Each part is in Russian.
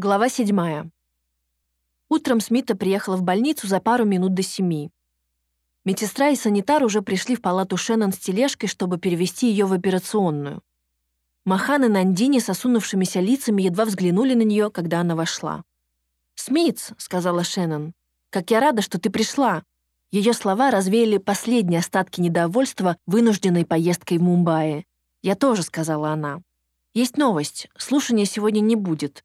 Глава 7. Утром Смита приехала в больницу за пару минут до семи. Медсестра и санитар уже пришли в палату Шеннон с тележкой, чтобы перевести ее в операционную. Махан и Нандини с осунувшимися лицами едва взглянули на нее, когда она вошла. «Смитс», — сказала Шеннон, — «как я рада, что ты пришла». Ее слова развеяли последние остатки недовольства вынужденной поездкой в Мумбаи. «Я тоже», — сказала она. «Есть новость. Слушания сегодня не будет.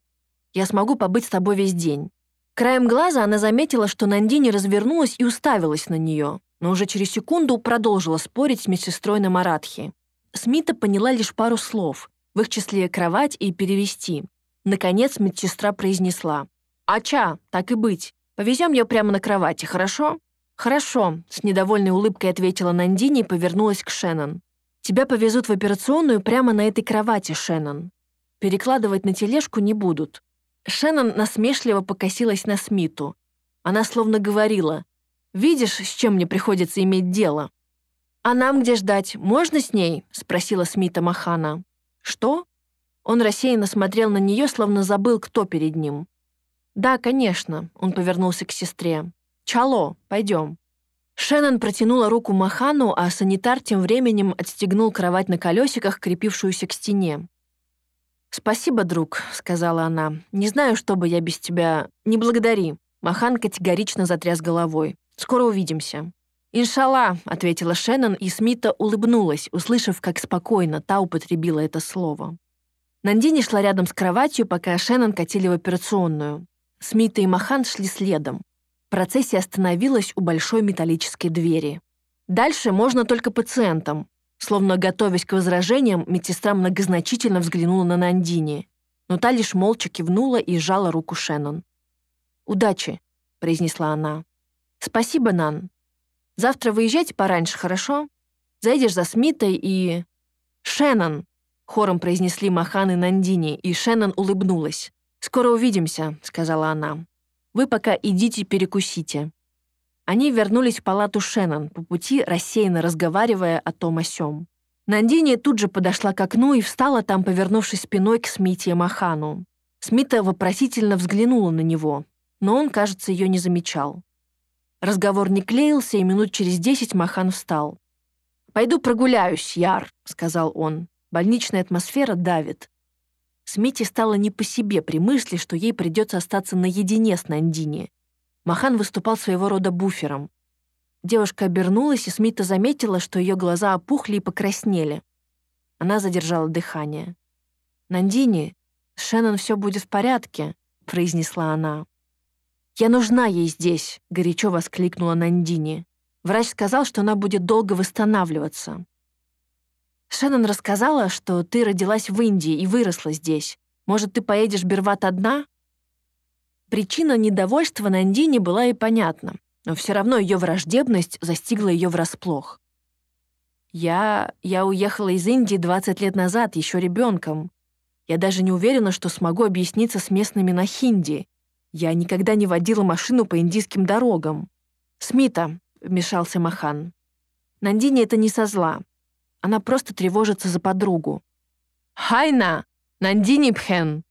Я смогу побыть с тобой весь день». Краем глаза она заметила, что Нандини развернулась и уставилась на нее, но уже через секунду продолжила спорить с медсестрой на маратхи. Смита поняла лишь пару слов, в их числе «кровать» и «перевести». Наконец медсестра произнесла. «Ача, так и быть. Повезем ее прямо на кровати, хорошо?» «Хорошо», — с недовольной улыбкой ответила Нандини и повернулась к Шеннон. «Тебя повезут в операционную прямо на этой кровати, Шеннон. Перекладывать на тележку не будут. Шеннон насмешливо покосилась на Смиту. Она словно говорила, «Видишь, с чем мне приходится иметь дело?» «А нам где ждать? Можно с ней?» — спросила Смита Махана. «Что?» Он рассеянно смотрел на нее, словно забыл, кто перед ним. «Да, конечно», — он повернулся к сестре. «Чало, пойдем». Шеннон протянула руку Махану, а санитар тем временем отстегнул кровать на колесиках, крепившуюся к стене. «Спасибо, друг», — сказала она. «Не знаю, что бы я без тебя...» «Не благодари». Махан категорично затряс головой. «Скоро увидимся». «Иншалла», — ответила Шеннон, и Смита улыбнулась, услышав, как спокойно та употребила это слово. Нандини шла рядом с кроватью, пока Шеннон катили в операционную. Смита и Махан шли следом. Процессия остановилась у большой металлической двери. Дальше можно только пациентам, Словно готовясь к возражениям, медсестра многозначительно взглянула на Нандини, но та лишь молча кивнула и сжала руку Шеннон. «Удачи», — произнесла она. «Спасибо, Нан. Завтра выезжайте пораньше, хорошо? Зайдешь за Смитой и...» «Шеннон», — хором произнесли Махан и Нандини, и Шеннон улыбнулась. «Скоро увидимся», — сказала она. «Вы пока идите перекусите». Они вернулись в палату Шеннон, по пути рассеянно разговаривая о том о сём. Нандини тут же подошла к окну и встала там, повернувшись спиной к Смите и Махану. Смита вопросительно взглянула на него, но он, кажется, ее не замечал. Разговор не клеился, и минут через десять Махан встал. «Пойду прогуляюсь, Яр», — сказал он. Больничная атмосфера давит. Смите стало не по себе при мысли, что ей придется остаться наедине с Нандини. Махан выступал своего рода буфером. Девушка обернулась, и Смита заметила, что ее глаза опухли и покраснели. Она задержала дыхание. «Нандини, Шеннон все будет в порядке», — произнесла она. «Я нужна ей здесь», — горячо воскликнула Нандини. Врач сказал, что она будет долго восстанавливаться. Шеннон рассказала, что ты родилась в Индии и выросла здесь. Может, ты поедешь в Берват одна? Причина недовольства Нандини была и понятна, но все равно ее враждебность застигла ее врасплох. «Я... я уехала из Индии 20 лет назад, еще ребенком. Я даже не уверена, что смогу объясниться с местными на хинди. Я никогда не водила машину по индийским дорогам». «Смита», — вмешался Махан. «Нандини это не со зла. Она просто тревожится за подругу». «Хайна! Нандини Пхен!»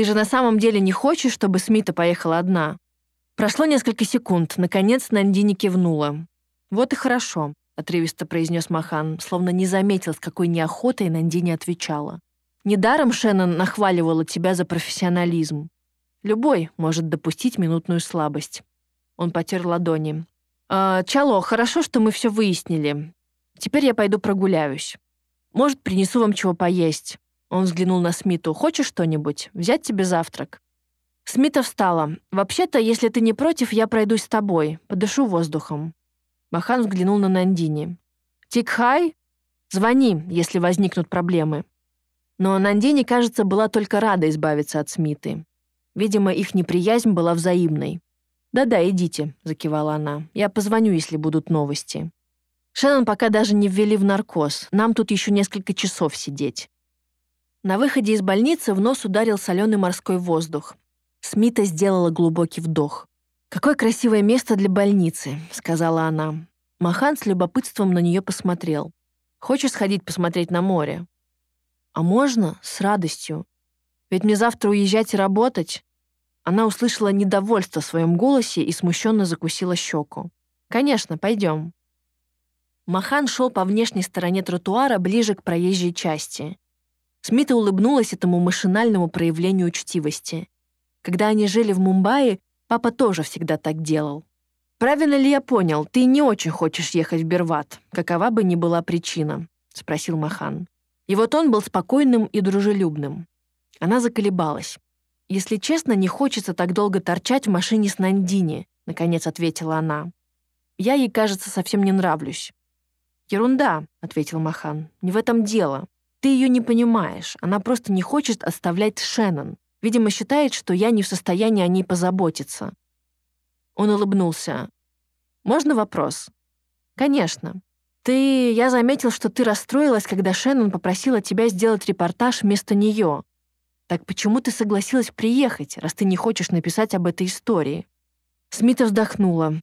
Ты же на самом деле не хочешь, чтобы Смита поехала одна?» Прошло несколько секунд. Наконец Нандини кивнула. «Вот и хорошо», — отрывисто произнес Махан, словно не заметил, с какой неохотой Нандини отвечала. «Недаром Шеннон нахваливала тебя за профессионализм. Любой может допустить минутную слабость». Он потер ладони. «Э, «Чало, хорошо, что мы все выяснили. Теперь я пойду прогуляюсь. Может, принесу вам чего поесть. Он взглянул на Смиту. «Хочешь что-нибудь? Взять тебе завтрак?» Смита встала. «Вообще-то, если ты не против, я пройдусь с тобой. Подышу воздухом». Махан взглянул на Нандини. «Тикхай? Звони, если возникнут проблемы». Но Нандини, кажется, была только рада избавиться от Смиты. Видимо, их неприязнь была взаимной. «Да-да, идите», — закивала она. «Я позвоню, если будут новости». Шеннон пока даже не ввели в наркоз. Нам тут еще несколько часов сидеть. На выходе из больницы в нос ударил соленый морской воздух. Смита сделала глубокий вдох. «Какое красивое место для больницы», — сказала она. Махан с любопытством на нее посмотрел. «Хочешь сходить посмотреть на море?» «А можно? С радостью. Ведь мне завтра уезжать и работать. Она услышала недовольство в своем голосе и смущенно закусила щеку. «Конечно, пойдем». Махан шел по внешней стороне тротуара ближе к проезжей части. Смита улыбнулась этому машинальному проявлению учтивости. Когда они жили в Мумбаи, папа тоже всегда так делал. «Правильно ли я понял, ты не очень хочешь ехать в Берват, какова бы ни была причина?» — спросил Махан. И вот он был спокойным и дружелюбным. Она заколебалась. «Если честно, не хочется так долго торчать в машине с Нандини», — наконец ответила она. «Я ей, кажется, совсем не нравлюсь». «Ерунда», — ответил Махан. «Не в этом дело. Ты ее не понимаешь. Она просто не хочет оставлять Шеннон. Видимо, считает, что я не в состоянии о ней позаботиться». Он улыбнулся. «Можно вопрос?» «Конечно. Ты... Я заметил, что ты расстроилась, когда Шеннон попросила тебя сделать репортаж вместо нее. Так почему ты согласилась приехать, раз ты не хочешь написать об этой истории?» Смита вздохнула.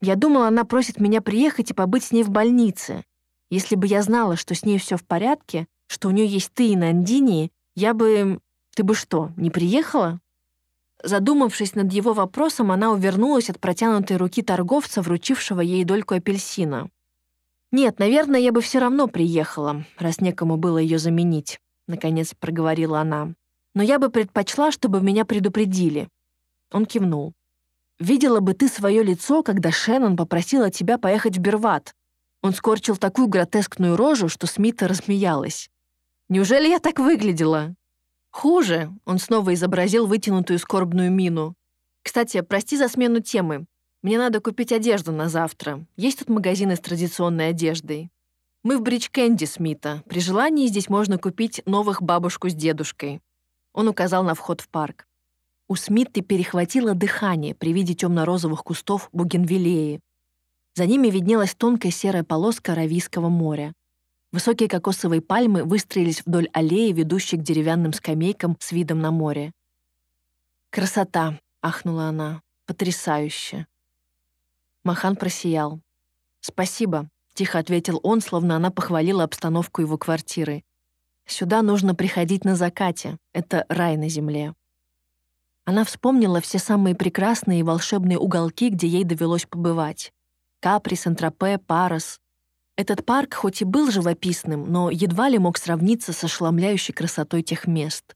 «Я думала, она просит меня приехать и побыть с ней в больнице. Если бы я знала, что с ней все в порядке, что у нее есть ты и Нандини, я бы... Ты бы что, не приехала?» Задумавшись над его вопросом, она увернулась от протянутой руки торговца, вручившего ей дольку апельсина. «Нет, наверное, я бы все равно приехала, раз некому было ее заменить», — наконец проговорила она. «Но я бы предпочла, чтобы меня предупредили». Он кивнул. «Видела бы ты свое лицо, когда Шеннон попросила тебя поехать в Берват». Он скорчил такую гротескную рожу, что Смита рассмеялась. Неужели я так выглядела?» «Хуже», — он снова изобразил вытянутую скорбную мину. «Кстати, прости за смену темы. Мне надо купить одежду на завтра. Есть тут магазины с традиционной одеждой. Мы в Бридж Кэнди Смита. При желании здесь можно купить новых бабушку с дедушкой». Он указал на вход в парк. У Смиты перехватило дыхание при виде темно-розовых кустов бугенвиллеи. За ними виднелась тонкая серая полоска Аравийского моря. Высокие кокосовые пальмы выстроились вдоль аллеи, ведущей к деревянным скамейкам с видом на море. «Красота!» — ахнула она. «Потрясающе!» Махан просиял. «Спасибо», — тихо ответил он, словно она похвалила обстановку его квартиры. «Сюда нужно приходить на закате. Это рай на земле». Она вспомнила все самые прекрасные и волшебные уголки, где ей довелось побывать. Капри, Сент-Тропе, Парос, этот парк хоть и был живописным, но едва ли мог сравниться с ошеломляющей красотой тех мест.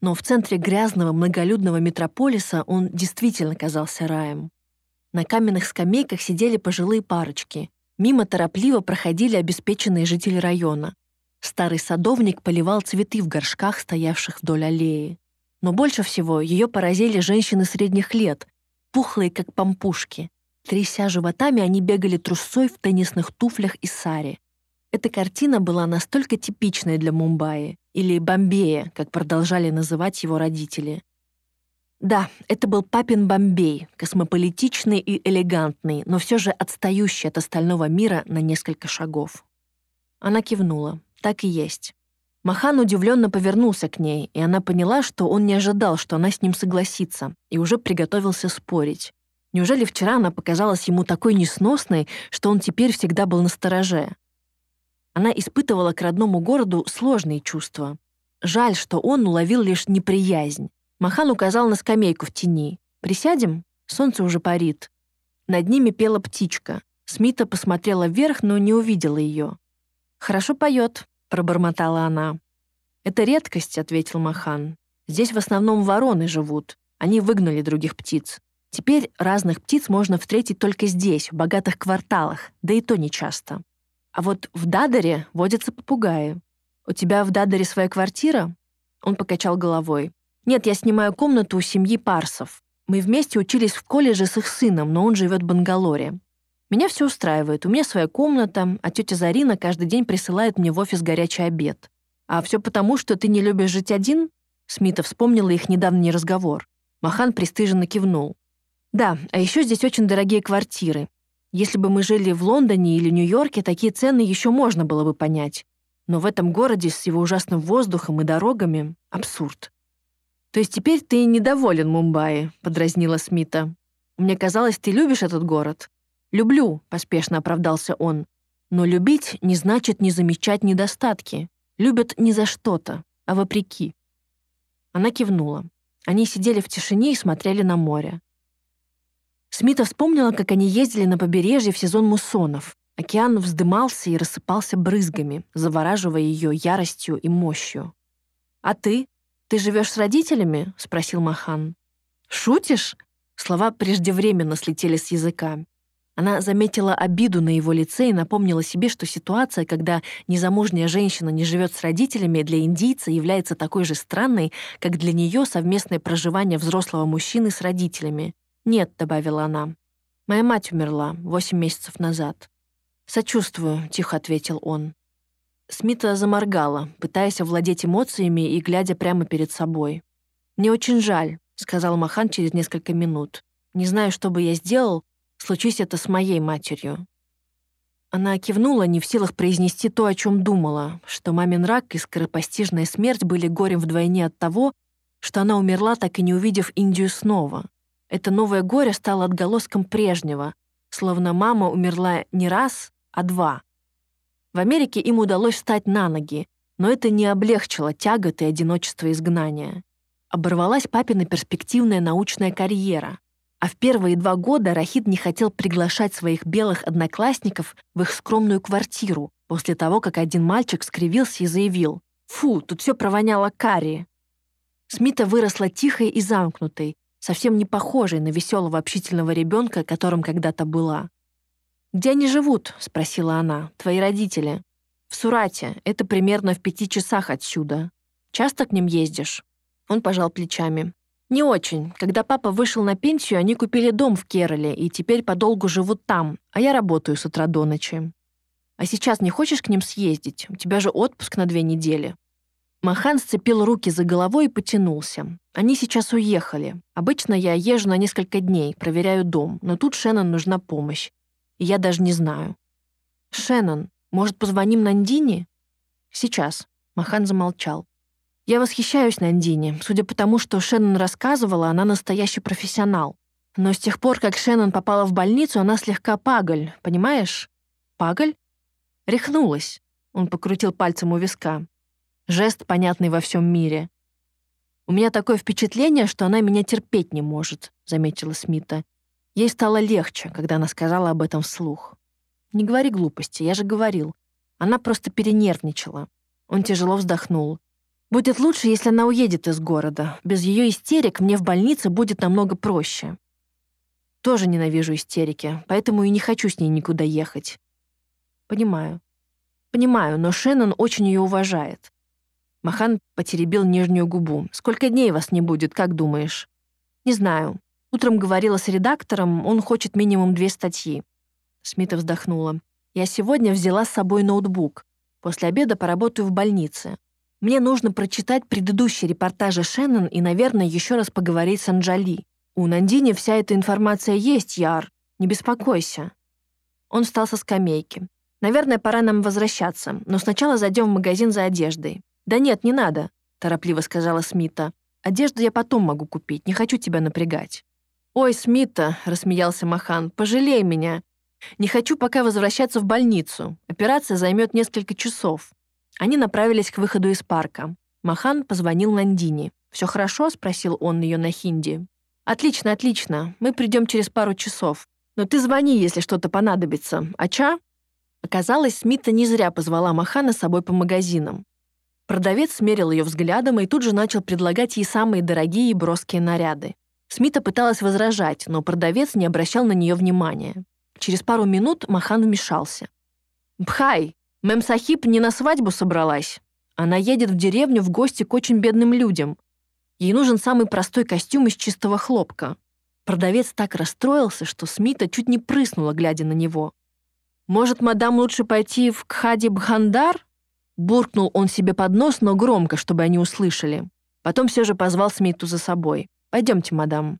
Но в центре грязного многолюдного метрополиса он действительно казался раем. На каменных скамейках сидели пожилые парочки. Мимо торопливо проходили обеспеченные жители района. Старый садовник поливал цветы в горшках, стоявших вдоль аллеи. Но больше всего ее поразили женщины средних лет, пухлые, как пампушки. Тряся животами, они бегали трусцой в теннисных туфлях и саре. Эта картина была настолько типичной для Мумбаи, или Бомбея, как продолжали называть его родители. Да, это был папин Бомбей, космополитичный и элегантный, но все же отстающий от остального мира на несколько шагов. Она кивнула. Так и есть. Махан удивленно повернулся к ней, и она поняла, что он не ожидал, что она с ним согласится, и уже приготовился спорить. Неужели вчера она показалась ему такой несносной, что он теперь всегда был настороже? Она испытывала к родному городу сложные чувства. Жаль, что он уловил лишь неприязнь. Махан указал на скамейку в тени. «Присядем? Солнце уже парит». Над ними пела птичка. Смита посмотрела вверх, но не увидела ее. «Хорошо поет», — пробормотала она. «Это редкость», — ответил Махан. «Здесь в основном вороны живут. Они выгнали других птиц. Теперь разных птиц можно встретить только здесь, в богатых кварталах, да и то нечасто. А вот в Дадаре водятся попугаи. У тебя в Дадаре своя квартира? Он покачал головой. Нет, я снимаю комнату у семьи Парсов. Мы вместе учились в колледже с их сыном, но он живет в Бангалоре. Меня все устраивает. У меня своя комната, а тетя Зарина каждый день присылает мне в офис горячий обед. А все потому, что ты не любишь жить один? Смита вспомнила их недавний разговор. Махан пристыженно кивнул. Да, а еще здесь очень дорогие квартиры. Если бы мы жили в Лондоне или Нью-Йорке, такие цены еще можно было бы понять. Но в этом городе с его ужасным воздухом и дорогами — абсурд. «То есть теперь ты недоволен Мумбаи?» — подразнила Смита. «Мне казалось, ты любишь этот город». «Люблю», — поспешно оправдался он. «Но любить не значит не замечать недостатки. Любят не за что-то, а вопреки». Она кивнула. Они сидели в тишине и смотрели на море. Смита вспомнила, как они ездили на побережье в сезон муссонов. Океан вздымался и рассыпался брызгами, завораживая ее яростью и мощью. «А ты? Ты живешь с родителями?» — спросил Махан. «Шутишь?» Слова преждевременно слетели с языка. Она заметила обиду на его лице и напомнила себе, что ситуация, когда незамужняя женщина не живет с родителями, для индийца является такой же странной, как для нее совместное проживание взрослого мужчины с родителями. «Нет», — добавила она, — «моя мать умерла восемь месяцев назад». «Сочувствую», — тихо ответил он. Смита заморгала, пытаясь овладеть эмоциями и глядя прямо перед собой. «Мне очень жаль», — сказал Махан через несколько минут. «Не знаю, что бы я сделал, Случись это с моей матерью». Она кивнула, не в силах произнести то, о чем думала, что мамин рак и скоропостижная смерть были горем вдвойне от того, что она умерла, так и не увидев Индию снова. Это новое горе стало отголоском прежнего, словно мама умерла не раз, а два. В Америке им удалось встать на ноги, но это не облегчило тягот и одиночество изгнания. Оборвалась папина перспективная научная карьера. А в первые два года Рахид не хотел приглашать своих белых одноклассников в их скромную квартиру после того, как один мальчик скривился и заявил «Фу, тут все провоняло карри». Смита выросла тихой и замкнутой, совсем не похожей на веселого общительного ребенка, которым когда-то была. «Где они живут?» — спросила она. «Твои родители?» «В Сурате. Это примерно в пяти часах отсюда. Часто к ним ездишь?» Он пожал плечами. Не очень. Когда папа вышел на пенсию, они купили дом в Кероле и теперь подолгу живут там, а я работаю с утра до ночи. А сейчас не хочешь к ним съездить? У тебя же отпуск на две недели». Махан сцепил руки за головой и потянулся. Они сейчас уехали. Обычно я езжу на несколько дней, проверяю дом, но тут Шеннон нужна помощь. И я даже не знаю. «Шеннон, может, позвоним Нандине?» «Сейчас». Махан замолчал. Я восхищаюсь Нандине. Судя по тому, что Шеннон рассказывала, она настоящий профессионал. Но с тех пор, как Шеннон попала в больницу, она слегка паголь, понимаешь? Паголь? Рехнулась. Он покрутил пальцем у виска. Жест, понятный во всем мире. «У меня такое впечатление, что она меня терпеть не может», — заметила Смита. Ей стало легче, когда она сказала об этом вслух. «Не говори глупости, я же говорил. Она просто перенервничала». Он тяжело вздохнул. Будет лучше, если она уедет из города. Без ее истерик мне в больнице будет намного проще. Тоже ненавижу истерики, поэтому и не хочу с ней никуда ехать. Понимаю. Понимаю, но Шеннон очень ее уважает. Махан потеребил нижнюю губу. «Сколько дней вас не будет, как думаешь?» «Не знаю. Утром говорила с редактором, он хочет минимум две статьи». Смита вздохнула. «Я сегодня взяла с собой ноутбук. После обеда поработаю в больнице. Мне нужно прочитать предыдущие репортажи Шеннон и, наверное, еще раз поговорить с Анджали. У Нандини вся эта информация есть, Яр. Не беспокойся». Он встал со скамейки. «Наверное, пора нам возвращаться, но сначала зайдем в магазин за одеждой». «Да нет, не надо», — торопливо сказала Смита. «Одежду я потом могу купить, не хочу тебя напрягать». «Ой, Смита», — рассмеялся Махан, — «пожалей меня. Не хочу пока возвращаться в больницу. Операция займет несколько часов. Они направились к выходу из парка. Махан позвонил Нандине. «Все хорошо?» — спросил он ее на хинди. «Отлично, отлично. Мы придем через пару часов. Но ты звони, если что-то понадобится. Ача?» Оказалось, Смита не зря позвала Махана с собой по магазинам. Продавец смерил ее взглядом и тут же начал предлагать ей самые дорогие и броские наряды. Смита пыталась возражать, но продавец не обращал на нее внимания. Через пару минут Махан вмешался. «Бхай, Мэм Сахиб не на свадьбу собралась. Она едет в деревню в гости к очень бедным людям. Ей нужен самый простой костюм из чистого хлопка. Продавец так расстроился, что Смита чуть не прыснула, глядя на него. «Может, мадам лучше пойти в Кхади Бхандар?» Буркнул он себе под нос, но громко, чтобы они услышали. Потом все же позвал Смиту за собой. «Пойдемте, мадам».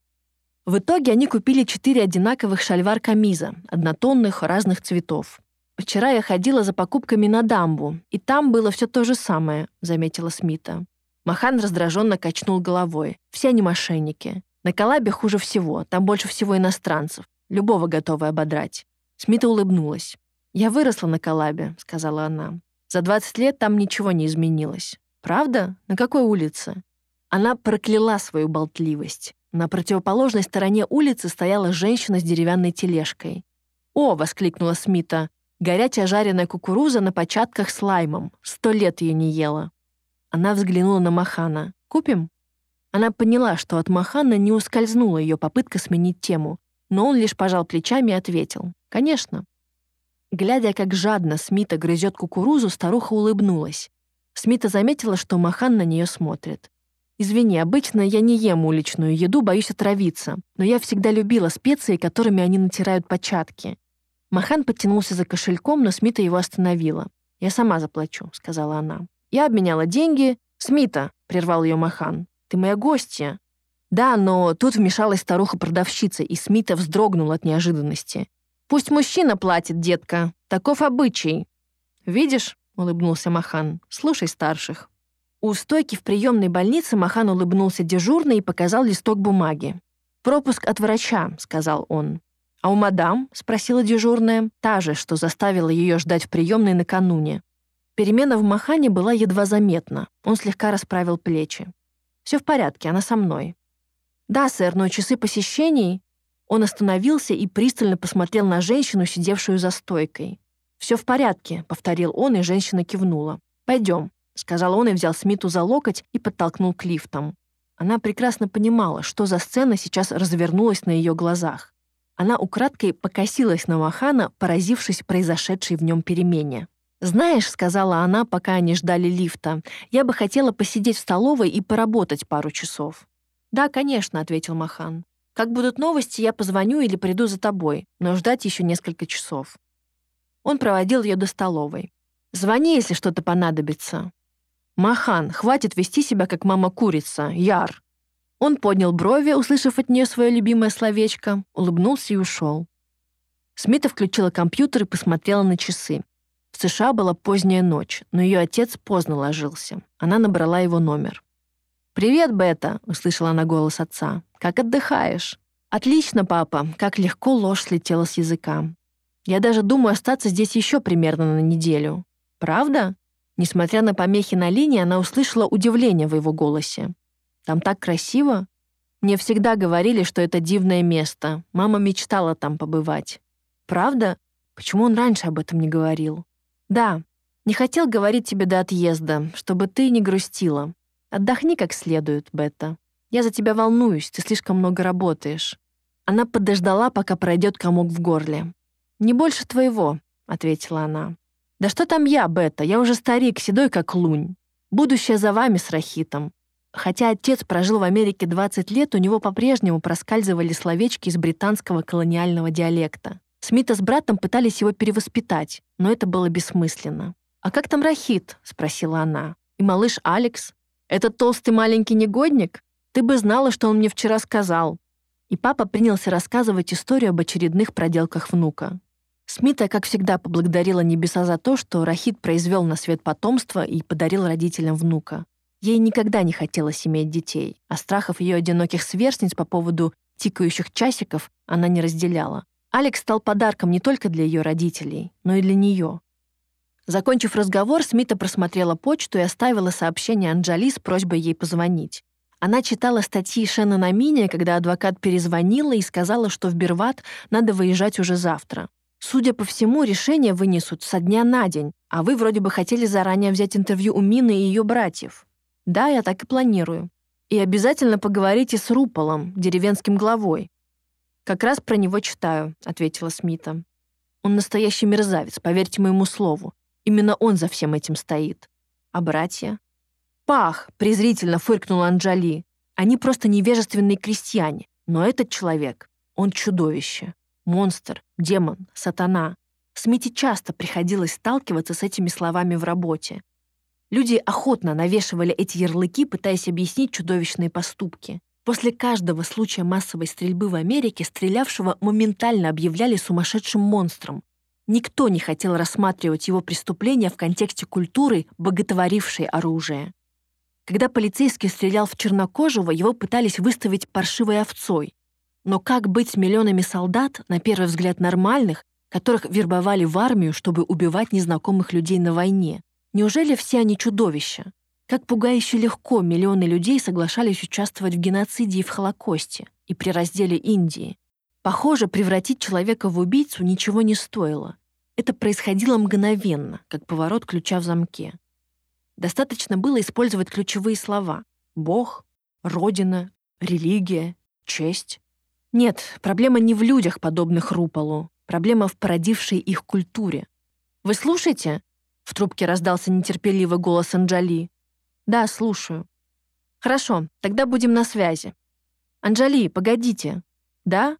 В итоге они купили четыре одинаковых шальвар-камиза, однотонных, разных цветов. «Вчера я ходила за покупками на дамбу, и там было все то же самое», — заметила Смита. Махан раздраженно качнул головой. «Все они мошенники. На Калабе хуже всего, там больше всего иностранцев. Любого готовы ободрать». Смита улыбнулась. «Я выросла на Калабе», — сказала она. «За 20 лет там ничего не изменилось». «Правда? На какой улице?» Она прокляла свою болтливость. На противоположной стороне улицы стояла женщина с деревянной тележкой. «О!» — воскликнула Смита. «Горячая жареная кукуруза на початках с лаймом. Сто лет ее не ела». Она взглянула на Махана. «Купим?» Она поняла, что от Махана не ускользнула ее попытка сменить тему, но он лишь пожал плечами и ответил. «Конечно». Глядя, как жадно Смита грызет кукурузу, старуха улыбнулась. Смита заметила, что Махан на нее смотрит. «Извини, обычно я не ем уличную еду, боюсь отравиться, но я всегда любила специи, которыми они натирают початки». Махан подтянулся за кошельком, но Смита его остановила. «Я сама заплачу», — сказала она. «Я обменяла деньги». «Смита», — прервал ее Махан, ты моя гостья». Да, но тут вмешалась старуха-продавщица, и Смита вздрогнул от неожиданности. «Пусть мужчина платит, детка. Таков обычай». «Видишь?» — улыбнулся Махан. «Слушай старших». У стойки в приемной больнице Махан улыбнулся дежурно и показал листок бумаги. «Пропуск от врача», — сказал он. «А у мадам?» — спросила дежурная, та же, что заставила ее ждать в приемной накануне. Перемена в Махане была едва заметна. Он слегка расправил плечи. Все в порядке, она со мной». «Да, сэр, но часы посещений...» Он остановился и пристально посмотрел на женщину, сидевшую за стойкой. «Все в порядке», — повторил он, и женщина кивнула. «Пойдем», — сказал он и взял Смиту за локоть и подтолкнул к лифтам. Она прекрасно понимала, что за сцена сейчас развернулась на ее глазах. Она украдкой покосилась на Махана, поразившись произошедшей в нем перемене. «Знаешь», — сказала она, пока они ждали лифта, «я бы хотела посидеть в столовой и поработать пару часов». «Да, конечно», — ответил Махан. «Как будут новости, я позвоню или приду за тобой, но ждать еще несколько часов». Он проводил ее до столовой. «Звони, если что-то понадобится». «Махан, хватит вести себя, как мама-курица, Яр». Он поднял брови, услышав от нее свое любимое словечко, улыбнулся и ушел. Смита включила компьютер и посмотрела на часы. В США была поздняя ночь, но ее отец поздно ложился. Она набрала его номер. «Привет, Бета!» — услышала она голос отца. «Как отдыхаешь?» «Отлично, папа!» Как легко ложь слетела с языка. «Я даже думаю остаться здесь еще примерно на неделю». «Правда?» Несмотря на помехи на линии, она услышала удивление в его голосе. «Там так красиво!» Мне всегда говорили, что это дивное место. Мама мечтала там побывать. «Правда? Почему он раньше об этом не говорил?» «Да, не хотел говорить тебе до отъезда, чтобы ты не грустила. Отдохни как следует, Бетта. Я за тебя волнуюсь, ты слишком много работаешь». Она подождала, пока пройдет комок в горле. «Не больше твоего», — ответила она. «Да что там я, Бетта? Я уже старик, седой как лунь. Будущее за вами с Рахитом». Хотя отец прожил в Америке 20 лет, у него по-прежнему проскальзывали словечки из британского колониального диалекта. Смита с братом пытались его перевоспитать, но это было бессмысленно. «А как там Рахит?» — спросила она. «И малыш Алекс? Этот толстый маленький негодник? Ты бы знала, что он мне вчера сказал». И папа принялся рассказывать историю об очередных проделках внука. Смита, как всегда, поблагодарила небеса за то, что Рахит произвел на свет потомство и подарил родителям внука. Ей никогда не хотелось иметь детей, а страхов ее одиноких сверстниц по поводу тикающих часиков она не разделяла. Алекс стал подарком не только для ее родителей, но и для нее. Закончив разговор, Смита просмотрела почту и оставила сообщение Анджали с просьбой ей позвонить. Она читала статьи Шеннона Мини, когда адвокат перезвонила и сказала, что в Берват надо выезжать уже завтра. Судя по всему, решение вынесут со дня на день, а вы вроде бы хотели заранее взять интервью у Мины и ее братьев. Да, я так и планирую. И обязательно поговорите с Руполом, деревенским главой. «Как раз про него читаю», — ответила Смита. «Он настоящий мерзавец, поверьте моему слову. Именно он за всем этим стоит. А братья?» «Пах!» — презрительно фыркнула Анджали. «Они просто невежественные крестьяне. Но этот человек, он чудовище. Монстр, демон, сатана. Смите часто приходилось сталкиваться с этими словами в работе. Люди охотно навешивали эти ярлыки, пытаясь объяснить чудовищные поступки. После каждого случая массовой стрельбы в Америке стрелявшего моментально объявляли сумасшедшим монстром. Никто не хотел рассматривать его преступления в контексте культуры, боготворившей оружие. Когда полицейский стрелял в чернокожего, его пытались выставить паршивой овцой. Но как быть с миллионами солдат, на первый взгляд нормальных, которых вербовали в армию, чтобы убивать незнакомых людей на войне? Неужели все они чудовища? Как пугающе легко миллионы людей соглашались участвовать в геноциде и в Холокосте, и при разделе Индии. Похоже, превратить человека в убийцу ничего не стоило. Это происходило мгновенно, как поворот ключа в замке. Достаточно было использовать ключевые слова «Бог», «Родина», «Религия», «Честь». Нет, проблема не в людях, подобных Руполу. Проблема в породившей их культуре. «Вы слушаете?» — в трубке раздался нетерпеливый голос Анджали. «Да, слушаю». «Хорошо, тогда будем на связи». «Анджали, погодите». «Да?»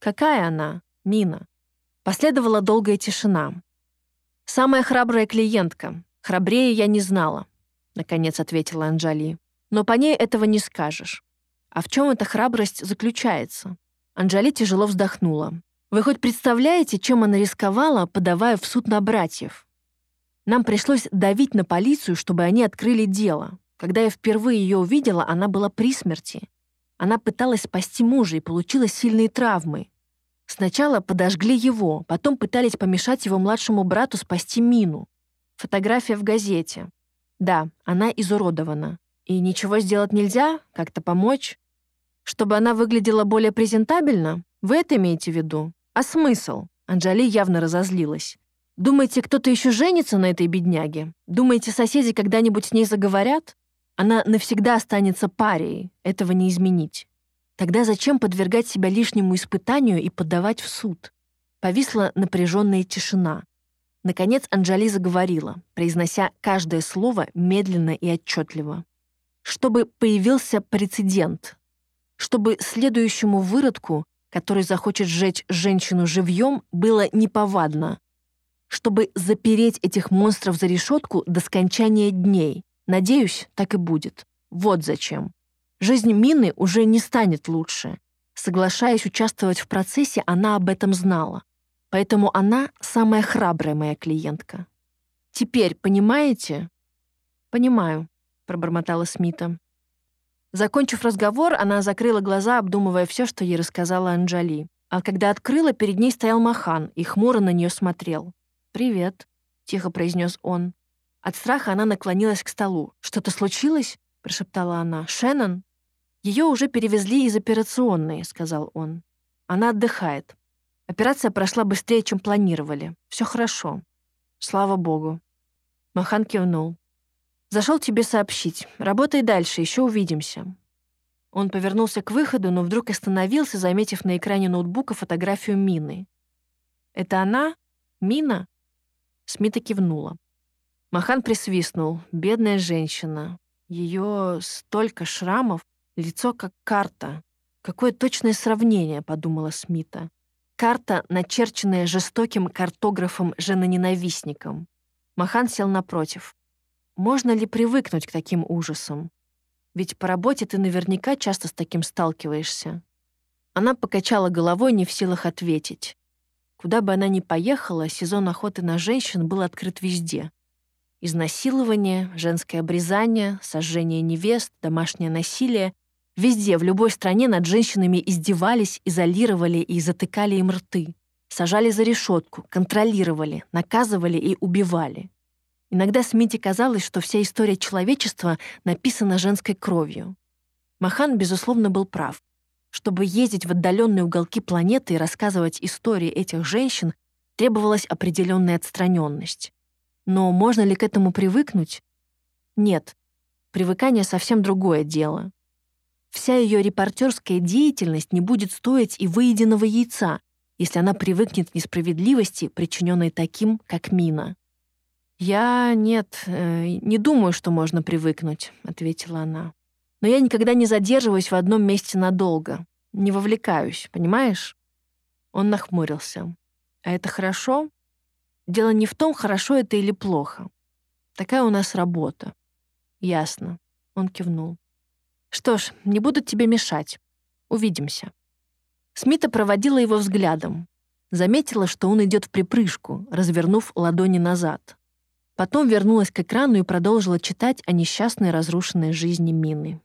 «Какая она?» «Мина». Последовала долгая тишина. «Самая храбрая клиентка. Храбрее я не знала», — наконец ответила Анджали. «Но по ней этого не скажешь. А в чем эта храбрость заключается?» Анджали тяжело вздохнула. «Вы хоть представляете, чем она рисковала, подавая в суд на братьев? Нам пришлось давить на полицию, чтобы они открыли дело. Когда я впервые ее увидела, она была при смерти. Она пыталась спасти мужа и получила сильные травмы. Сначала подожгли его, потом пытались помешать его младшему брату спасти Мину. Фотография в газете. Да, она изуродована. И ничего сделать нельзя? Как-то помочь? Чтобы она выглядела более презентабельно? Вы это имеете в виду? А смысл? Анжали явно разозлилась. Думаете, кто-то еще женится на этой бедняге? Думаете, соседи когда-нибудь с ней заговорят? Она навсегда останется парией, этого не изменить. Тогда зачем подвергать себя лишнему испытанию и подавать в суд? Повисла напряженная тишина. Наконец Анжали заговорила, произнося каждое слово медленно и отчетливо. Чтобы появился прецедент, чтобы следующему выродку, который захочет сжечь женщину живьем, было неповадно, чтобы запереть этих монстров за решетку до скончания дней. Надеюсь, так и будет. Вот зачем. Жизнь Мины уже не станет лучше. Соглашаясь участвовать в процессе, она об этом знала. Поэтому она самая храбрая моя клиентка. Теперь понимаете? Понимаю, пробормотала Смита. Закончив разговор, она закрыла глаза, обдумывая все, что ей рассказала Анджали. А когда открыла, перед ней стоял Махан и хмуро на нее смотрел. «Привет», — тихо произнес он. От страха она наклонилась к столу. «Что-то случилось?» — прошептала она. «Шеннон?» «Ее уже перевезли из операционной», — сказал он. «Она отдыхает. Операция прошла быстрее, чем планировали. Все хорошо. Слава богу». Махан кивнул. «Зашел тебе сообщить. Работай дальше, еще увидимся». Он повернулся к выходу, но вдруг остановился, заметив на экране ноутбука фотографию Мины. «Это она? Мина?» Смита кивнула. Махан присвистнул. Бедная женщина. Ее столько шрамов, лицо как карта. Какое точное сравнение, подумала Смита. Карта, начерченная жестоким картографом-женоненавистником. Махан сел напротив. Можно ли привыкнуть к таким ужасам? Ведь по работе ты наверняка часто с таким сталкиваешься. Она покачала головой, не в силах ответить. Куда бы она ни поехала, сезон охоты на женщин был открыт везде. Изнасилование, женское обрезание, сожжение невест, домашнее насилие — везде, в любой стране над женщинами издевались, изолировали и затыкали им рты. Сажали за решетку, контролировали, наказывали и убивали. Иногда Смите казалось, что вся история человечества написана женской кровью. Махан, безусловно, был прав. Чтобы ездить в отдаленные уголки планеты и рассказывать истории этих женщин, требовалась определенная отстраненность. Но можно ли к этому привыкнуть? Нет. Привыкание совсем другое дело. Вся ее репортерская деятельность не будет стоить и выеденного яйца, если она привыкнет к несправедливости, причиненной таким, как Мина. «Я... нет, э, не думаю, что можно привыкнуть», — ответила она но я никогда не задерживаюсь в одном месте надолго. Не вовлекаюсь, понимаешь?» Он нахмурился. «А это хорошо? Дело не в том, хорошо это или плохо. Такая у нас работа». «Ясно», — он кивнул. «Что ж, не буду тебе мешать. Увидимся». Смита проводила его взглядом. Заметила, что он идет в припрыжку, развернув ладони назад. Потом вернулась к экрану и продолжила читать о несчастной разрушенной жизни Мины.